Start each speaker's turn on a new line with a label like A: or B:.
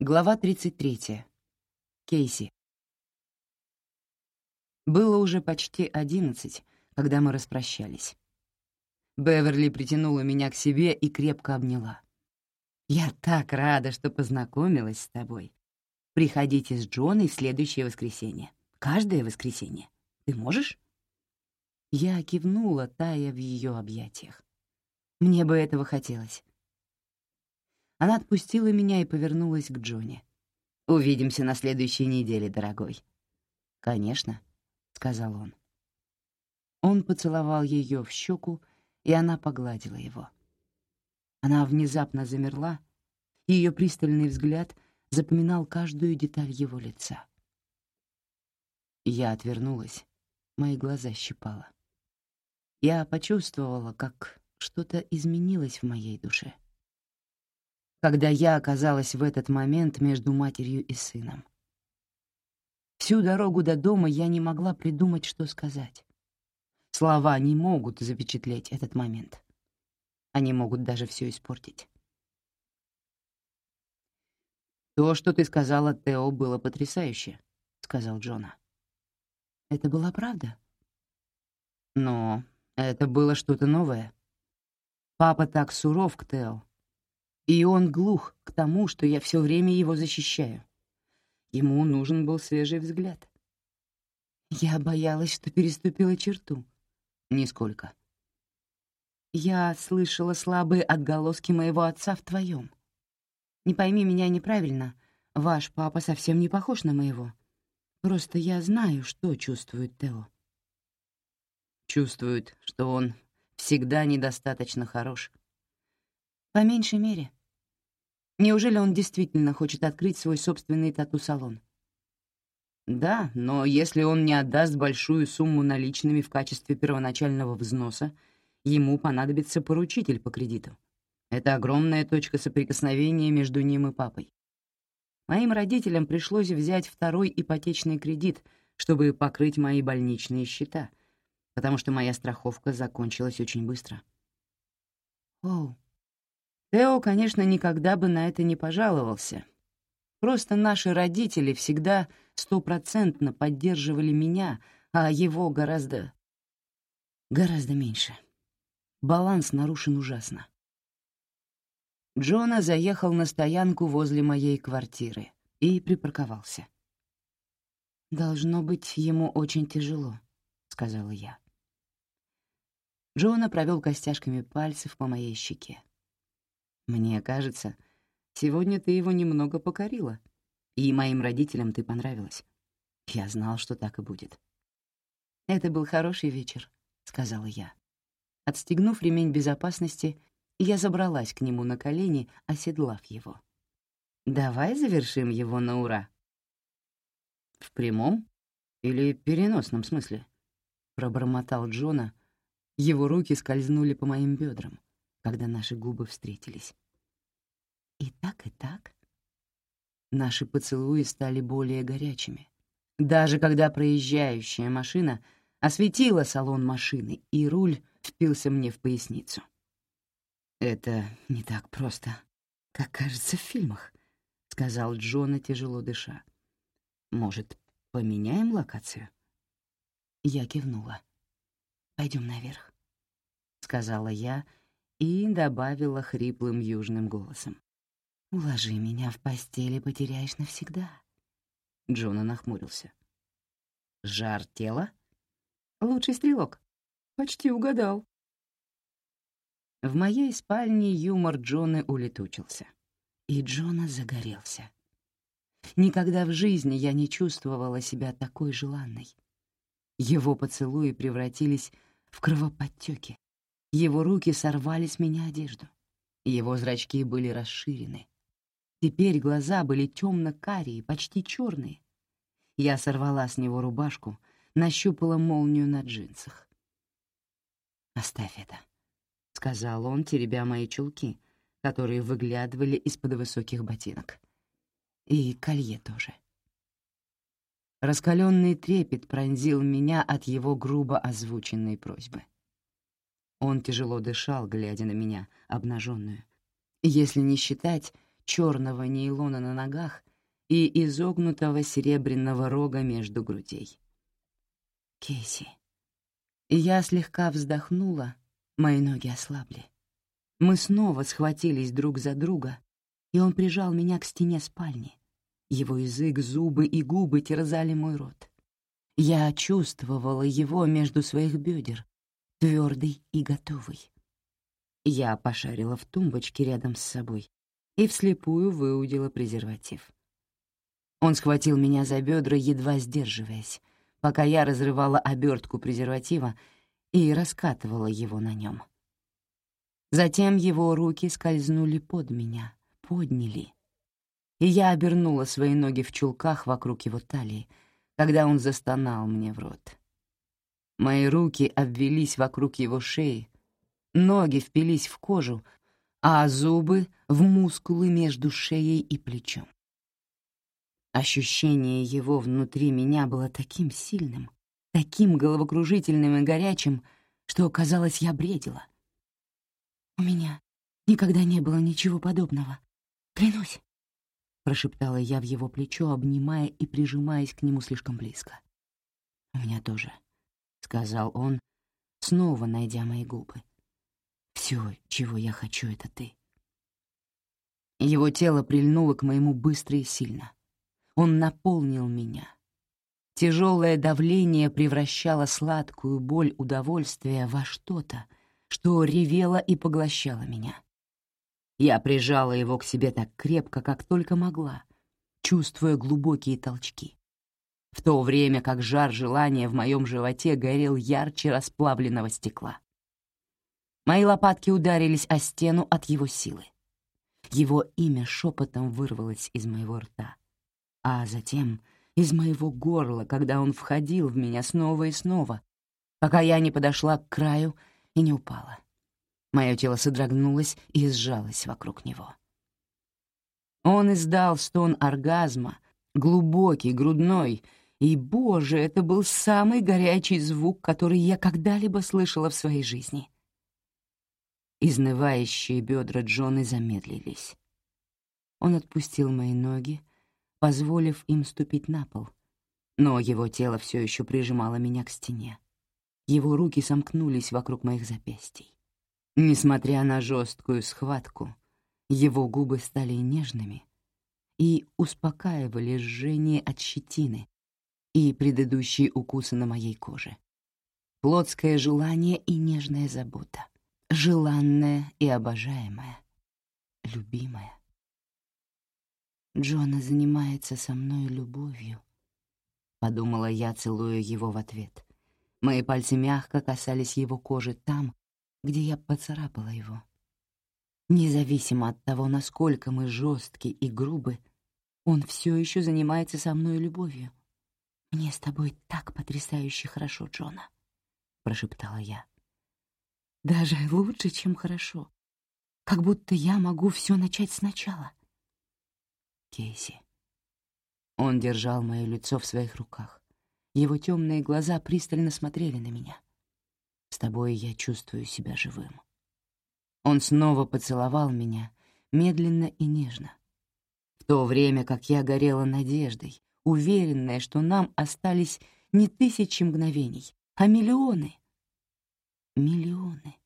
A: Глава 33. Кейси. Было уже почти одиннадцать, когда мы распрощались. Беверли притянула меня к себе и крепко обняла. «Я так рада, что познакомилась с тобой. Приходите с Джоной в следующее воскресенье. Каждое воскресенье. Ты можешь?» Я кивнула, тая в ее объятиях. Мне бы этого хотелось. Она отпустила меня и повернулась к Джонни. «Увидимся на следующей неделе, дорогой». «Конечно», — сказал он. Он поцеловал ее в щеку, и она погладила его. Она внезапно замерла, и ее пристальный взгляд запоминал каждую деталь его лица. Я отвернулась, мои глаза щипало. Я почувствовала, как что-то изменилось в моей душе когда я оказалась в этот момент между матерью и сыном. Всю дорогу до дома я не могла придумать, что сказать. Слова не могут запечатлеть этот момент. Они могут даже все испортить. «То, что ты сказала, Тео, было потрясающе», — сказал Джона. «Это была правда?» «Но это было что-то новое. Папа так суров к Тео, и он глух к тому, что я все время его защищаю. Ему нужен был свежий взгляд. Я боялась, что переступила черту. Нисколько. Я слышала слабые отголоски моего отца в твоем. Не пойми меня неправильно, ваш папа совсем не похож на моего. Просто я знаю, что чувствует Тео. Чувствует, что он всегда недостаточно хорош. По меньшей мере. Неужели он действительно хочет открыть свой собственный тату-салон? Да, но если он не отдаст большую сумму наличными в качестве первоначального взноса, ему понадобится поручитель по кредиту. Это огромная точка соприкосновения между ним и папой. Моим родителям пришлось взять второй ипотечный кредит, чтобы покрыть мои больничные счета, потому что моя страховка закончилась очень быстро. Оу, Тео, конечно, никогда бы на это не пожаловался. Просто наши родители всегда стопроцентно поддерживали меня, а его гораздо... гораздо меньше. Баланс нарушен ужасно. Джона заехал на стоянку возле моей квартиры и припарковался. «Должно быть, ему очень тяжело», — сказала я. Джона провел костяшками пальцев по моей щеке. Мне кажется, сегодня ты его немного покорила, и моим родителям ты понравилась. Я знал, что так и будет. Это был хороший вечер, сказала я. Отстегнув ремень безопасности, я забралась к нему на колени, оседлав его. Давай завершим его на ура. В прямом или переносном смысле? Пробормотал Джона. Его руки скользнули по моим бедрам когда наши губы встретились. И так, и так. Наши поцелуи стали более горячими. Даже когда проезжающая машина осветила салон машины, и руль впился мне в поясницу. «Это не так просто, как кажется в фильмах», — сказал Джона, тяжело дыша. «Может, поменяем локацию?» Я кивнула. Пойдем наверх», — сказала я, — и добавила хриплым южным голосом. «Уложи меня в постель и потеряешь навсегда». Джона нахмурился. «Жар тела?» «Лучший стрелок. Почти угадал». В моей спальне юмор Джона улетучился, и Джона загорелся. Никогда в жизни я не чувствовала себя такой желанной. Его поцелуи превратились в кровоподтёки, его руки сорвали с меня одежду. Его зрачки были расширены. Теперь глаза были темно-карие, почти черные. Я сорвала с него рубашку, нащупала молнию на джинсах. «Оставь это», — сказал он, теребя мои чулки, которые выглядывали из-под высоких ботинок. И колье тоже. Раскаленный трепет пронзил меня от его грубо озвученной просьбы. Он тяжело дышал, глядя на меня, обнаженную. Если не считать черного нейлона на ногах и изогнутого серебряного рога между грудей. Кейси. Я слегка вздохнула, мои ноги ослабли. Мы снова схватились друг за друга, и он прижал меня к стене спальни. Его язык, зубы и губы терзали мой рот. Я чувствовала его между своих бедер, твердый и готовый. Я пошарила в тумбочке рядом с собой и вслепую выудила презерватив. Он схватил меня за бедра, едва сдерживаясь, пока я разрывала обертку презерватива и раскатывала его на нем. Затем его руки скользнули под меня, подняли, и я обернула свои ноги в чулках вокруг его талии, когда он застонал мне в рот. Мои руки обвелись вокруг его шеи, ноги впились в кожу, а зубы — в мускулы между шеей и плечом. Ощущение его внутри меня было таким сильным, таким головокружительным и горячим, что, казалось, я бредила. «У меня никогда не было ничего подобного. Клянусь!» — прошептала я в его плечо, обнимая и прижимаясь к нему слишком близко. «У меня тоже», — сказал он, снова найдя мои губы. «Все, чего я хочу, — это ты». Его тело прильнуло к моему быстро и сильно. Он наполнил меня. Тяжелое давление превращало сладкую боль удовольствия во что-то, что ревело и поглощало меня. Я прижала его к себе так крепко, как только могла, чувствуя глубокие толчки. В то время как жар желания в моем животе горел ярче расплавленного стекла. Мои лопатки ударились о стену от его силы. Его имя шепотом вырвалось из моего рта а затем из моего горла, когда он входил в меня снова и снова, пока я не подошла к краю и не упала. Мое тело содрогнулось и сжалось вокруг него. Он издал стон оргазма, глубокий, грудной, и, боже, это был самый горячий звук, который я когда-либо слышала в своей жизни. Изнывающие бедра Джона замедлились. Он отпустил мои ноги, позволив им ступить на пол. Но его тело все еще прижимало меня к стене. Его руки сомкнулись вокруг моих запястий. Несмотря на жесткую схватку, его губы стали нежными и успокаивали жжение от щетины и предыдущие укусы на моей коже. Плотское желание и нежная забота. Желанная и обожаемая. Любимая. Джона занимается со мной любовью, — подумала я, целуя его в ответ. Мои пальцы мягко касались его кожи там, где я поцарапала его. Независимо от того, насколько мы жесткие и грубы, он все еще занимается со мной любовью. «Мне с тобой так потрясающе хорошо, Джона», — прошептала я. «Даже лучше, чем хорошо. Как будто я могу все начать сначала». Кейси. Он держал мое лицо в своих руках. Его темные глаза пристально смотрели на меня. С тобой я чувствую себя живым. Он снова поцеловал меня, медленно и нежно. В то время как я горела надеждой, уверенная, что нам остались не тысячи мгновений, а миллионы. Миллионы.